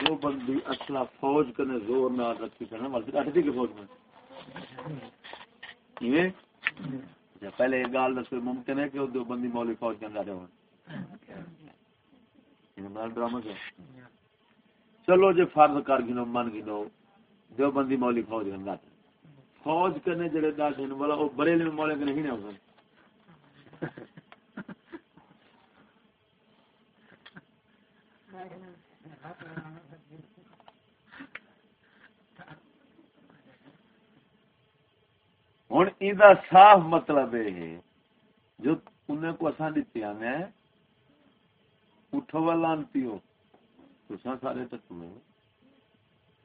جو بندی اصلا فوج کنے زور نال رکھی کرنا مرضی اٹھ دی کے فوج میں؟ یہ اچھا، پہلے ایک گال دس ممکن ہے کہ دو بندی مولی فوج کے اندر ہوں ڈرامہ کیا چلو جی فرض کر گنو من گنو دو بندی مولی فوج کے اندر۔ فوج کنے جڑے دس والا وہ بریلی مولے کے نہیں ہوں ہوں یہ صاف مطلب یہ ہے، جو انہیں کو اصا دیتی میں اٹھو لانتی ہو تو سارے تک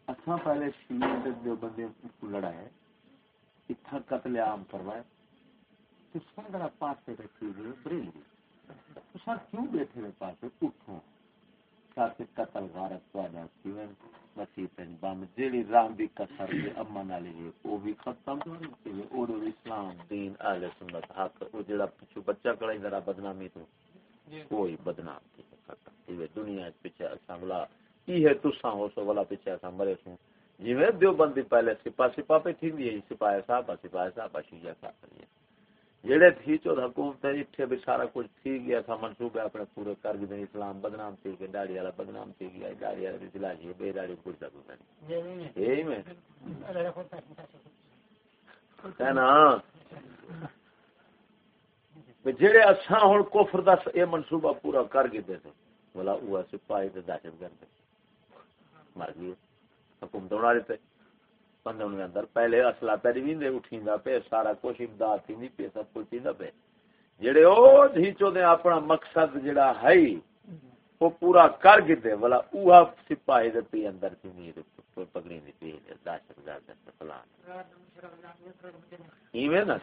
اصا پہلے شیر جو بندے لڑائے اتنا قتل عام کروائے تو سر پاس رکھی ہوئے بریلی تو کیوں بیٹھے ہوئے پاس اٹھو۔ تاکہ قتل غارت پیدا کیوں مسیح پن بم جیڑی رام دی کسر دے امن والی ہے او بھی ختم تے او دو اسلام دین اہل سنت حق او پچھو بچہ کڑائی ذرا بدنامی تو کوئی بدنام کی ختم تے دنیا وچ پیچھے اساں بلا کی ہے تساں ہو سو والا پیچھے اساں مرے سوں۔ جویں دیو بندی پہلے سپاہ سپاہ پہ تھی دی سپاہ صاحب سپاہ صاحب شیعہ کا جڑے تھی چود حکومت اٹھے بھی سارا کچھ تھی گیا تھا منصوبے اپنے پورے کر گئے اسلام بدنام تھی گیا داڑھی والا بدنام تھی گیا داڑھی والا بھی سلا جی بے داڑھی کچھ تک یہی میں۔ نا جڑے اچھا ہوں کفر دا یہ منصوبہ پورا کر گئے تھے بولا وہ سپاہی تے دہشت گرد مر گئے۔ حکومت بنا دیتے۔ بندے ان اندر پہلے اصلا پہ ویندے اٹھیندا پہ سارا کچھ امداد تھیندی پہ سب کچھ تھیندا پہ جڑے او دھیچو دے اپنا مقصد جڑا ہے وہ پورا کر گدے والا اوہا سپاہی دے پی اندر تھی نہیں تے پگڑی نہیں پی، دہشت گرد تے فلان۔ ایویں نہ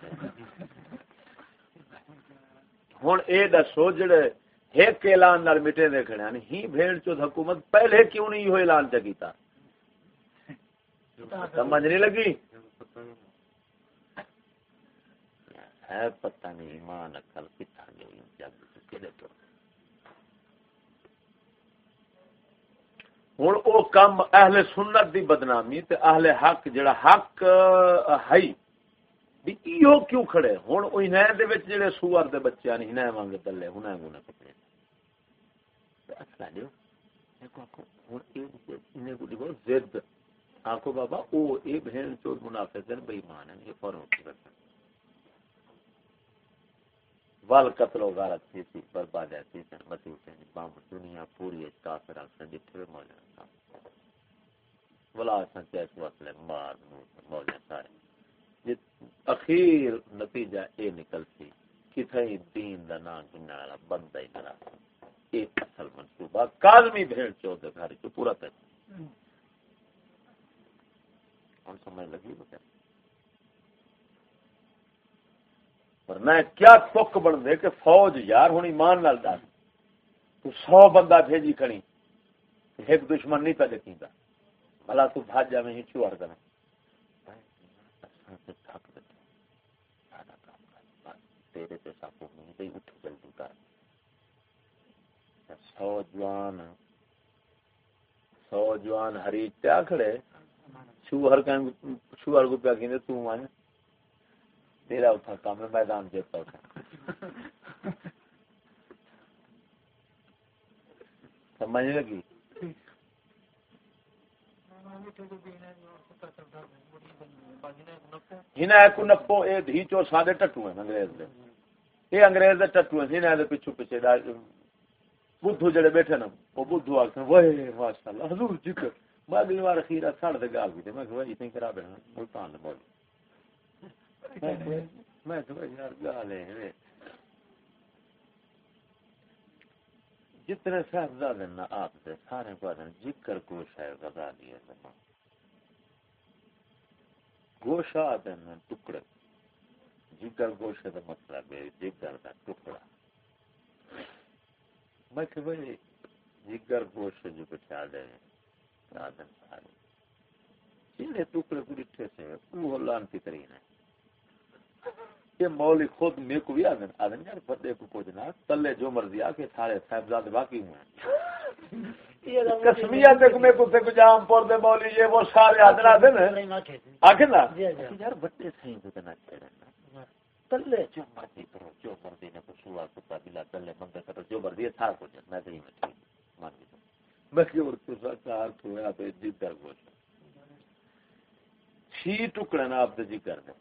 ہن اے دسو جڑے ایک اعلان نال مٹے دے کھڑے ہی بھیڑ چود حکومت پہلے کیوں نہیں یہ اعلان چکیتا سمجھ نہیں لگی؟ ہے پتہ نہیں ایمان اکل کتنا گئی جگ ہوں او کم اہل سنت دی بدنامی تے اہل حق جڑا حق ہے بھی ایو کیوں کھڑے؟ ہوں انہیں دے وچ جڑے سوار دے بچے نے انہیں وانگ تلے انہیں گونے کپڑے۔ اچھا دیو ہوں انہیں کو دیکھو زد۔ آنکھو بابا، او، اے بہن چود منافق ہیں بے ایمان ہیں، یہ فوراں اٹھ رکھا وال قتل و غارت تھی تھی، برباد تھی سن مسیح حسین بام دنیا پوری ہے، کافر اکثر جتھے بھی موجود ہیں۔ ولا سن چیس وصل مار موجود سارے۔ اخیر نتیجہ اے نکل سی کتھائی دین دا نام جنہ والا بندہ ہی کرا ایک اصل منصوبہ، کاظمی بھیڑ چود گھر جو پورا تک ہوں سمجھ لگی بتا ورنہ کیا تک بن دے کہ فوج یار ہوں ایمان نال دس؟ تو سو بندہ بھیجی کھڑی۔ ایک دشمن نہیں پہ دیکھی گا بلا تو بھاج جا میں ہی چوہر کرنا تیرے تے ساپو نہیں تے اٹھ جلدی کر۔ سو جوان سو جوان ہری کیا کھڑے شوہر کہیں شوہر کو پیا کہیں تو مانے تیرا اتھا کام ہے، میدان جیتا اتھا سمجھ لگی؟ ہنا ایک نپو اے دھی چو سادے ٹٹو ہیں انگریز دے۔ اے انگریز دے ٹٹو ہیں ہنا دے پچھو پچھے بدھو جڑے بیٹھے نا، وہ بدھو آگتے ہیں وہ ماشاءاللہ، حضور جی ذکر میں اگلی بار اخیر سڑ دے گال بھی میں کہ اتنی کرا بیٹھا ملتان بول میں کہ یار گال ہے جتنے صاحبزادے نا آپ سے سارے کو آدھے جکر گوش ہے غزالی ہے زمان گوشا آدھے نا ٹکڑے جگر گوش ہے مطلب ہے جگر دا ٹکڑا میں کہ بھائی جگر گوش جو بچا دے سارے جنہیں ٹکڑے کو ڈٹھے سے وہ لانتی ترین ہے یہ مولی خود میرے کو بھی آدم آدم یار بندے کو کچھ نہ تلے جو مرضی آ کے سارے صاحبزاد باقی ہوئے ہیں۔ کسمیا تک میں کتے کو جام پور دے بولی یہ وہ سارے حضرات ہیں آکھے نا۔ یار بڑے سہیں کو نہ چڑھنا تلے جو مرضی کرو جو مرضی نے کو سوا کتا بلا تلے منگے کرو جو مرضی تھا کو جن میں تے میں ٹھیک مان گئی میں کہ اور تو سرکار کھویا تے گوش چھی ٹکڑے نا آپ دے جی جگر دے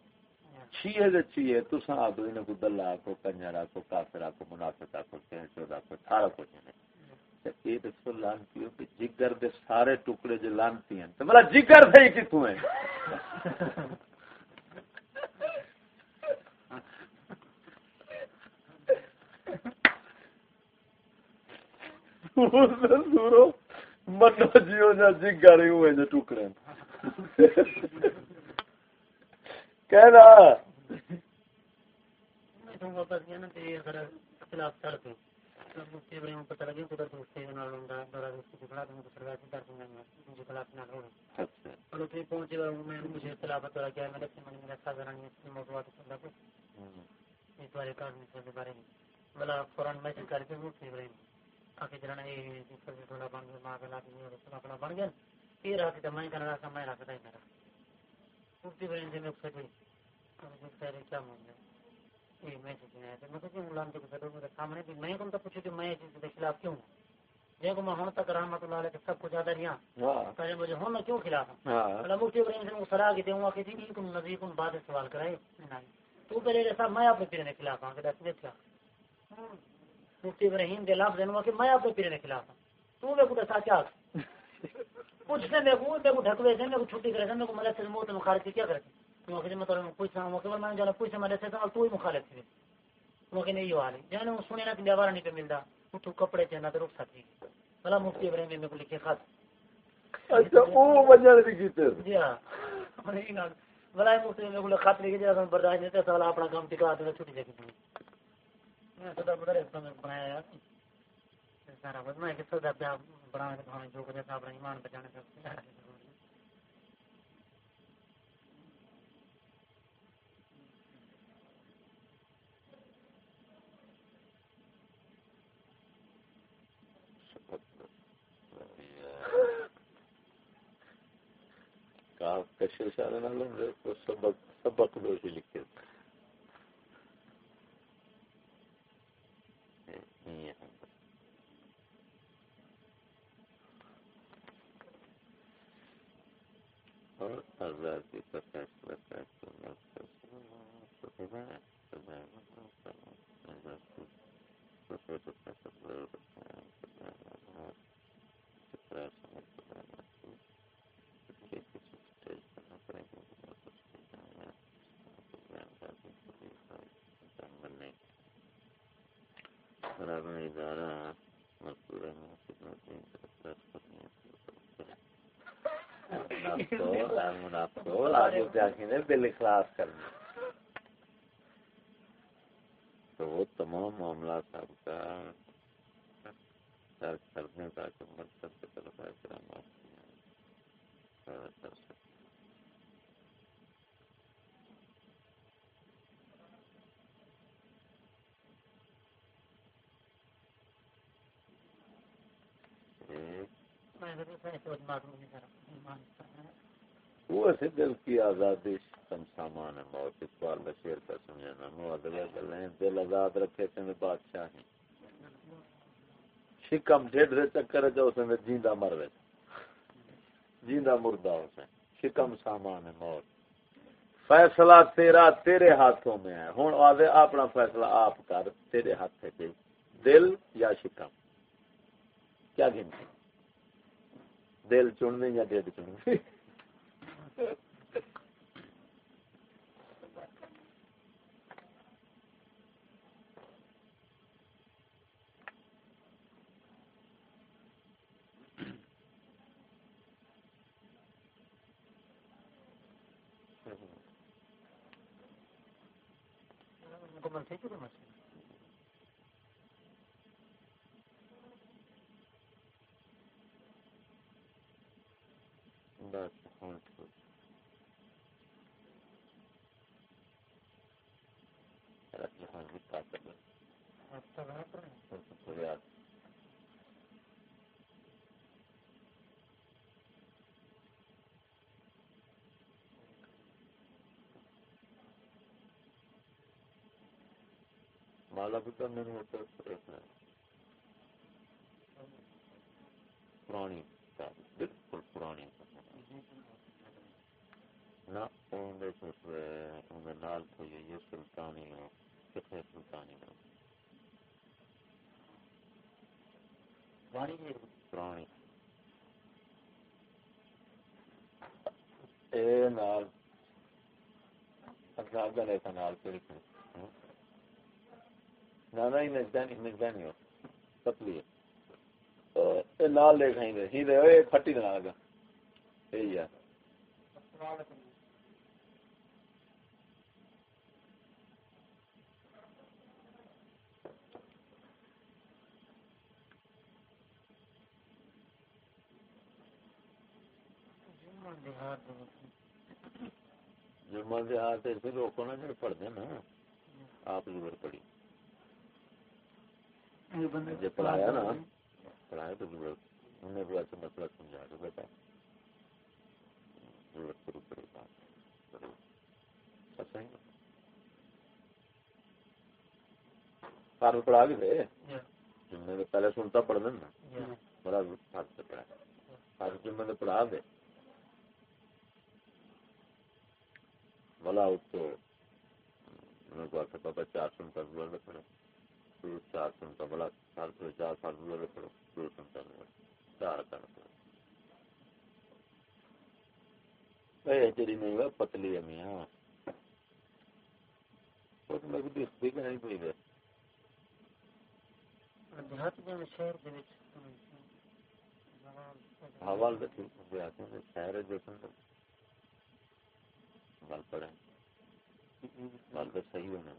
چھیے دے چھیے تو سا آپ دے کو دلہ کو کنجرا کو کافرہ کو منافقہ کو کہیں چودہ کو سارا کو جنے لانتی ہو کہ جگر دے سارے ٹکڑے جو لانتی ہیں۔ تو مطلب جگر سے ہی کتوں ہیں؟ سورو۔ منو جیو جا جگر ہی ہوئے جو ٹکڑے کہنا خلاف چڑھ خلاف میں نے میرا سے میں میں یہ میں میں کیوں کو میں ہوں تک رحمت اللہ علیہ سب کچھ زیادہ رہا مجھے ہوں میں کیوں خلاف ہوں؟ مفتی ابراہیم سے سلاح کی دوں کہ تھی کن بعد سوال کرائے۔ تو پہلے صاحب میں پیرے کے خلاف ہوں کہ دس دیکھا مفتی ابراہیم کے لفظ دینوں کہ میں اپنے پیرے کے خلاف ہوں۔ تو میرے کو دسا کیا پوچھنے میں کو میرے کو ڈھکوے سے میرے کو چھٹی کرے سے میرے کو ملک سے موت میں خارج کیا کرتی موقع میں تو پوچھا موقع پر میں جانا پوچھا میں سے تو ہی مخالف تھی۔ موقع نہیں یہ حال ہے۔ جانے وہ سنے نا کہ دیوارا نہیں پہ ملتا تو کپڑے چاہنا تو رک سکتی بلا مفتی ابراہیم میں کو لکھے خط اچھا او وجہ نہیں کیتے۔ جی ہاں۔ بلا مفتی میں کو خط لکھے جا برداشت نہیں تھا اپنا کام ٹکا دے چھٹی جگہ میں سبق سبق دوشی لکھے اور آزادی کا فیصلہ فیصلہ دل اخلاص کرنا تو وہ تمام معاملات آپ کا کرنے کا مقصد کی طرف احترام کر سکتے وہ دل کی آزادی کم سامان ہے، موت اقبال بشیر کا سمجھنا معدلے گلیں دل آزاد رکھے تھے میں بادشاہ ہیں شکم ڈیڑھ سے چکر ہے جو اسے میں جیندہ مر رہے جیندہ مردہ اسے شکم سامان ہے، موت۔ فیصلہ تیرا تیرے ہاتھوں میں ہے۔ ہوں آدھے اپنا فیصلہ آپ کر، تیرے ہاتھ ہے دل۔ یا شکم کیا گنتی دل چننے یا ڈیڈ چننے مکمل تھے کہ بس مالا بھی کرنے نہیں ہوتا پرانی بالکل پرانی نہ نال تو یہ سلطانی ہو کتنے سلطانی ہو پرانی اے نال گلے کا نال پھر نہ ہی نجدانی نجدانی ہو۔ پتلی ہے۔ اے نال لے کھائیں گے ہی دے اے پھٹی نہ لگا یہی ہے۔ جمعہ دیہات سے روکو نا، جڑے پڑھتے نا۔ آپ ضرور پڑھی پڑھایا نا پڑھایا تو مسئلہ سمجھا بیٹا ضرورت بات اچھا پڑھا بھی تھے۔ جمعے میں پہلے سنتا پڑھ دیں نا بڑا ہاتھ سے پڑھا۔ سارے جمعے میں پڑھا دے۔ بلا اس کو میں کو آتا بابا چار سن پڑے۔ پھر چار سن کا بلا سال سے چار سال گزر پڑو دو سن کا چار کا چیری نہیں ہوا پتلی ہے میاں میں بھی دکھتی کہ نہیں پی گئے حوال شہر جو گل پڑے گل تو صحیح ہونا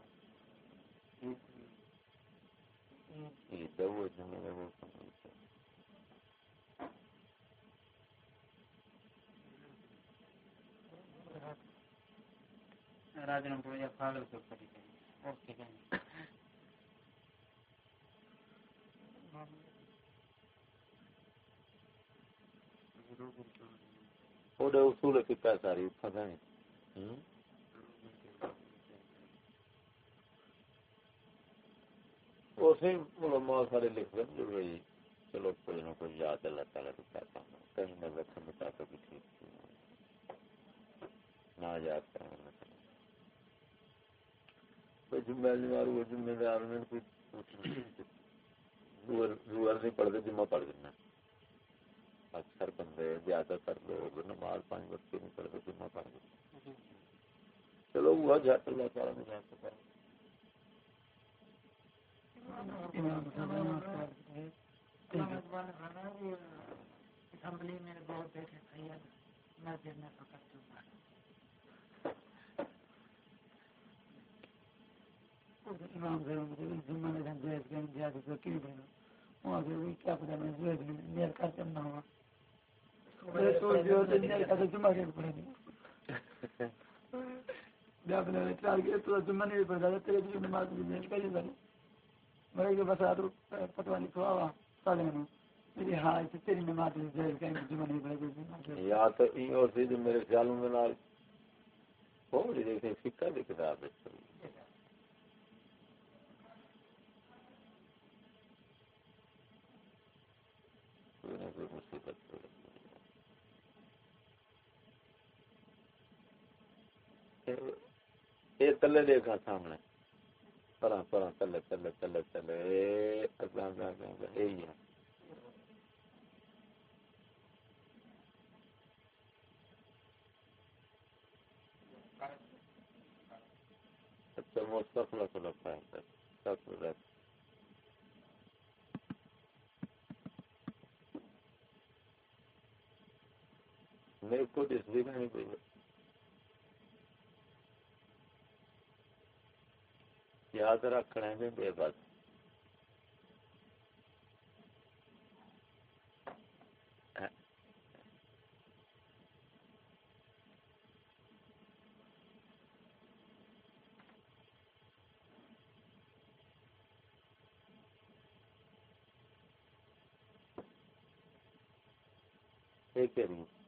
اصول کی پیسہ رہی پتہ نہیں علماء سارے لکھ دیں جو بھائی چلو کوئی نہ کوئی یاد اللہ تعالیٰ کو کہتا ہوں۔ کہیں میں رکھنے میں چاہتا بھی ٹھیک نہ یاد کرنا کوئی ذمہ دار وہ ذمہ دار نے کوئی روح نہیں پڑھتے، جمعہ پڑھ دینا اکثر بندے زیادہ تر لوگ نماز پانچ وقت نہیں پڑھتے، جمعہ پڑھ دیتے چلو، وہ جات اللہ تعالیٰ نے جاتا جمعہ نہیں پڑھا تھا تیرے جمعہ نماز بھی میل کر جائے گا میرے خیال میں فکر کی جی کتاب مصیبت یہ تلے دیکھا سامنے پرا پرا تلے تلے تلے تلے یہی ہے اچھا کو لگتا ہے میرے کو اس نہیں پہ یاد رکھنے میں بے بس۔ ایک وہ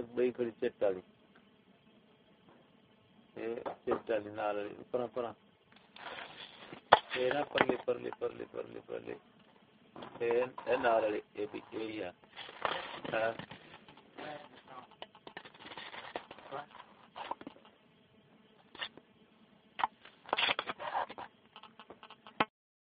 ایک بڑی کھڑی چٹ والی چٹ والی نال والی پرا پرا نا پرلی پرلی پرلی پرلی پرلی نال والی یہ بھی یہی ہے